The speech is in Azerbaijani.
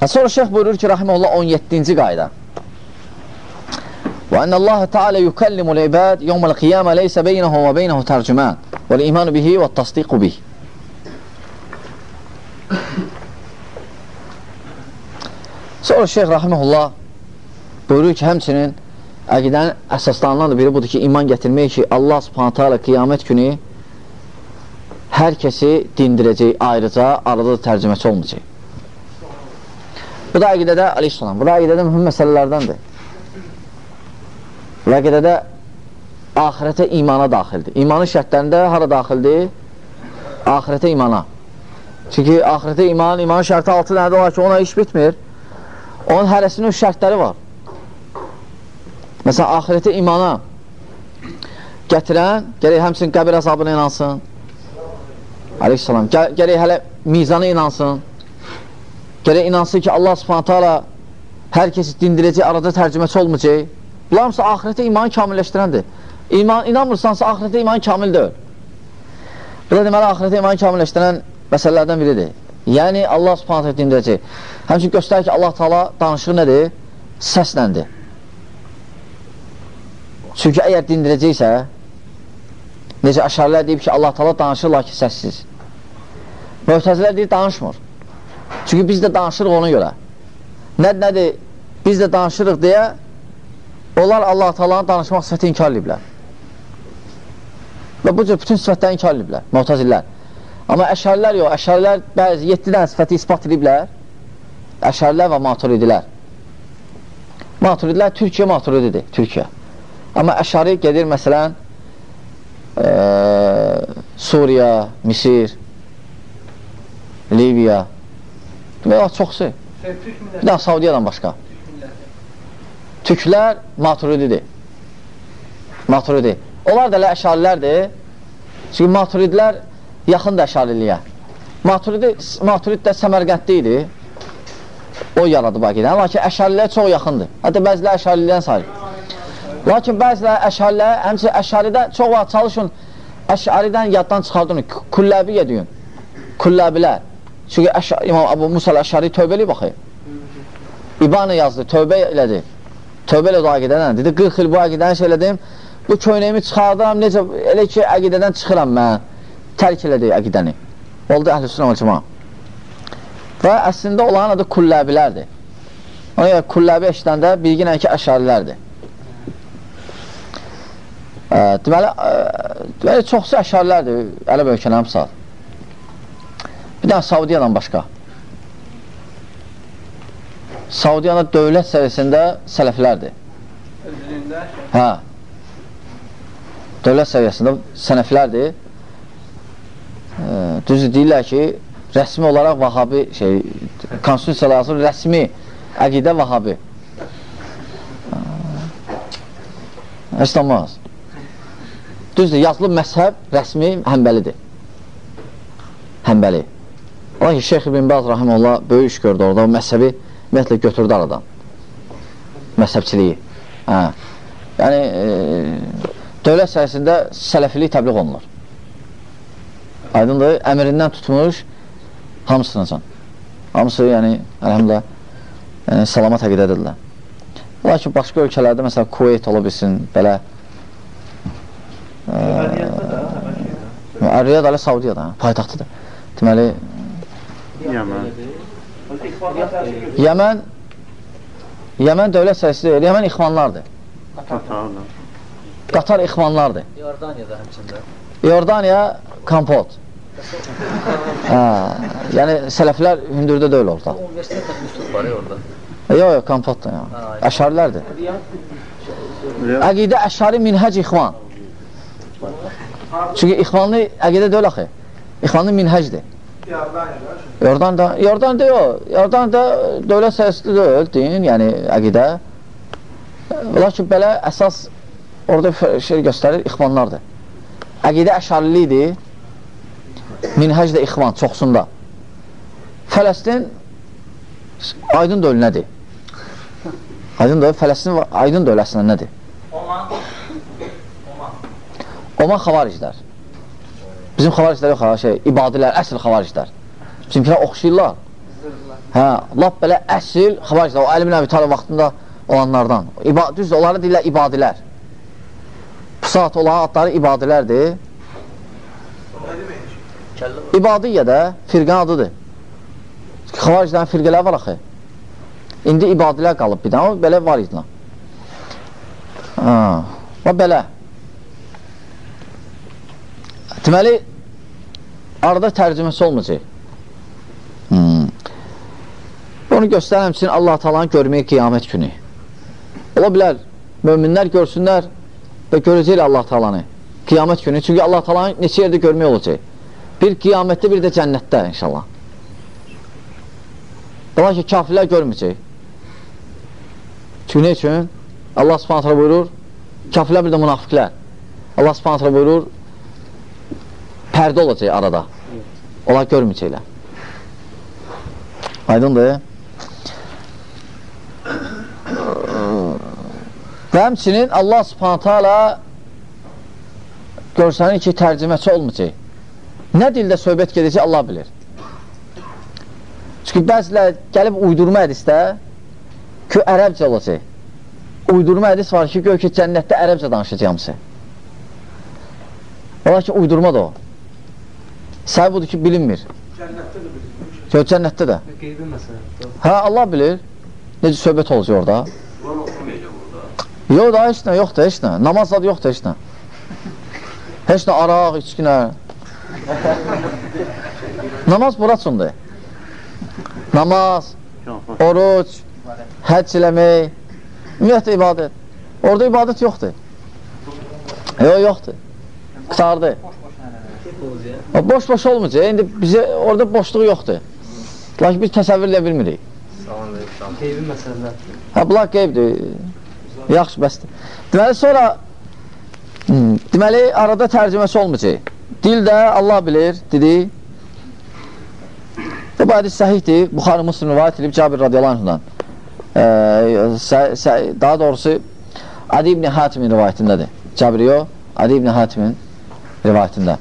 Hə, sonra şeyh buyurur ki, rahiməhullah 17-ci qayda. Və Allah yukəllimul ibad yawmal qiyamə leysə beynəhu və beynəhu tərcümən və l-imanu bihi və tasdiqu bih. Sonra şeyh rahiməhullah buyurur ki, həmçinin əqidənin əsaslarından da biri budur ki, iman gətirmək ki, Allah subhanətə alə qiyamət günü hər kəsi dindirəcək, ayrıca arada da tərcüməçi olmayacaq. Bu da əqidədə, aleyhissalam, bu da əqidədə mühüm məsələlərdəndir. Bu əqidədə ahirətə imana daxildir. İmanın şərtlərində hara daxildir? Ahirətə imana. Çünki ahirətə iman, imanın şərti altı nədir var ki, ona iş bitmir. Onun hərəsinin şərtləri var. Məsələn, ahirətə imana gətirən, gərək həmsin qəbir əzabına inansın. Aleyhissalam, Gə gərək hələ mizana inansın. Gərək inansın ki, Allah subhanətə ala hər kəsi dindirəcək, arada tərcüməçi olmayacaq. Bunlar hamısı ahirətə imanı kamilləşdirəndir. İman, inanmırsansa, ahirətə iman kamil deyil. Bu da deməli, ahirətə imanı kamilləşdirən məsələlərdən biridir. Yəni, Allah subhanətə dindirəcək. Həmçin göstərir ki, Allah taala danışığı nədir? Səsləndir. Çünki əgər dindirəcəksə, necə əşarilər deyib ki, Allah taala danışır, lakin səssiz. Möhtəzilər deyir, danışmır. Çünki biz də danışırıq ona görə. Nədir, nədir? Biz də danışırıq deyə onlar Allah taalanın danışmaq sifəti inkar ediblər. Və bu cür bütün sifətləri inkar ediblər, möhtəzilər. Amma əşarilər yox, əşarilər bəzi 7 dənə sifəti ispat ediblər. Əşarilər və maturidilər. Maturidilər Türkiyə maturididir, Türkiyə. Amma əşari gedir, məsələn, e, Suriya, Misir, Liviya, demək, çoxsu. Bir daha Saudiyadan başqa. Türklər maturididir. Maturidi. Onlar da elə əşarilərdir. Çünki maturidlər yaxındır əşariliyə. Maturidi, maturid də Səmərqənddə idi. O yaradı baqidən. Lakin əşarilər çox yaxındır. Hətta bəzilər əşarilidən sayır. Lakin bəzilər əşarilər, həmçə əşaridə çox vaxt çalışın, əşaridən yaddan çıxardın, kulləbiyə deyin. Kulləbilər. Çünki əşar, İmam Abu Musa əşari tövbə eləyib baxı. İbanı yazdı, tövbə elədi. Tövbə elədi o əqidədən. Dedi, 40 il bu əqidəni şey elədim, bu köynəyimi çıxardıram, necə, elə ki, əqidədən çıxıram mən. Tərk elədi əqidəni. Oldu əhl-i sünə və cəma. Və əslində olan adı kulləbilərdir. Ona görə kulləbi eşidəndə bilginə ki, əşarilərdir. Ə, deməli, ə, deməli, çoxsu əşarilərdir, ələb hamısı. Bir dənə Saudiyadan başqa. Saudiyada dövlət səviyyəsində sələflərdir. Özlüyündə? Hə. Dövlət səviyyəsində sənəflərdir. E, düzdür, deyirlər ki, rəsmi olaraq vahabi, şey, konstitusiya lazım, rəsmi əqidə vahabi. Heç olmaz. Düzdür, yazılı məzhəb rəsmi həmbəlidir. Həmbəli. Ola ki, Şeyx İbn Baz Rahimullah böyük iş gördü orada, o məzhəbi ümumiyyətlə götürdü aradan. Məzhəbçiliyi. Hə. Yəni, e, dövlət səhəsində sələfilik təbliğ olunur. Aydındır, əmrindən tutmuş hamısına can. Hamısı, yəni, əlhəmdə, yəni, salamat əqidədirlər. Lakin başqa ölkələrdə, məsələn, Kuveyt ola bilsin, belə Riyad Ali Saudiyada, paytaxtıdır. Deməli, Yaman. Yəmən Yəmən dövlət sərisi deyil, Yəmən ixvanlardır. Qatarlı. Qatar ixvanlardır. Yordaniyada həmçində. Yordaniya Kampot. hə, yəni sələflər hündürdə deyil orada. Universitet müstut var ya orada. Yox, yox, Kampotdur ya. Ha, Əşarilərdir. Əqidə əşari minhəc ixvan. Çünki ixvanlı əqidə deyil axı. Ixvanlı minhəcdir. Yordaniyada, Yordaniyada yox. Yordaniyada dövlət sərisi deyil, din, yəni əqidə. Lakin belə əsas orada şey göstərir, ixvanlardır. Əqidə əşarilidir, minhəc də ixvan, çoxsunda. Fələstin aydın döl nədir? Aydın döl, Fələstin aydın döl əslində nədir? Oman. Oman xavariclər. Bizim xavariclər yox, şey, ibadilər, əsl xavariclər. Bizimkilər oxşayırlar. Hə, lap belə əsl xavariclər, o Əli bin Əbi Talib vaxtında olanlardan. İba, düzdür, onları deyirlər ibadilər. Bu saat olan adları ibadilərdir. İbadiyyə də firqən adıdır. Xavariclərin firqələr var axı. İndi ibadilər qalıb bir dənə, belə var idilər. Ha, və belə. Deməli, arada tərcüməsi olmayacaq. Hmm. Onu göstərəm üçün Allah talanı görməyi qiyamət günü. Ola bilər, möminlər görsünlər və görəcəklər Allah talanı qiyamət günü. Çünki Allah talanı neçə yerdə görmək olacaq. Bir qiyamətdə, bir də cənnətdə inşallah. Ola ki, kafirlər görməyəcək. Çünki ne üçün? Allah subhanətlə buyurur, kafirlər bir də münafiqlər. Allah subhanətlə buyurur, pərdə olacaq arada. Onlar görməyəcəklər. Aydındır. Və həmçinin Allah subhanətə alə görsənir ki, tərcüməçi olmayacaq. Nə dildə söhbət gedəcək, Allah bilir. Çünki bəzilər gəlib uydurma hədisdə ki, ərəbcə olacaq. Uydurma hədis var ki, gör ki, cənnətdə ərəbcə danışacaqmısı. Ola ki, uydurma da o. Səbəb budur ki, bilinmir. Cənnətdə də bilinmir. Yox, cənnətdə də. Qeybin məsələn. Hə, Allah bilir. Necə söhbət olacaq orada. Quran oxumayacaq orada. Yox da, heç nə, yoxdur, heç nə. Namaz adı yoxdur, heç nə. Heç nə, araq, içkinə. Namaz bura üçündür. Namaz, oruc, həcc eləmək, ümumiyyətlə ibadət. Orada ibadət yoxdur. Yox, yoxdur. Qıtardı. Boş-boş olmayacaq. İndi bizə orada boşluq yoxdur. Lakin biz təsəvvür edə bilmirik. Qeybin məsələlər. Hə, bunlar qeybdir. Yaxşı, bəsdir. Deməli, sonra hmm, deməli, arada tərcüməsi olmayacaq. Dil də Allah bilir, dedi. Və bu hədis səhihdir. Buxarı Müslim rivayət edib Cabir radiyallahu anhudan. Ee, daha doğrusu Adi ibn Hatimin rivayətindədir. Cabir yox, Adi ibn Hatimin rivayətində.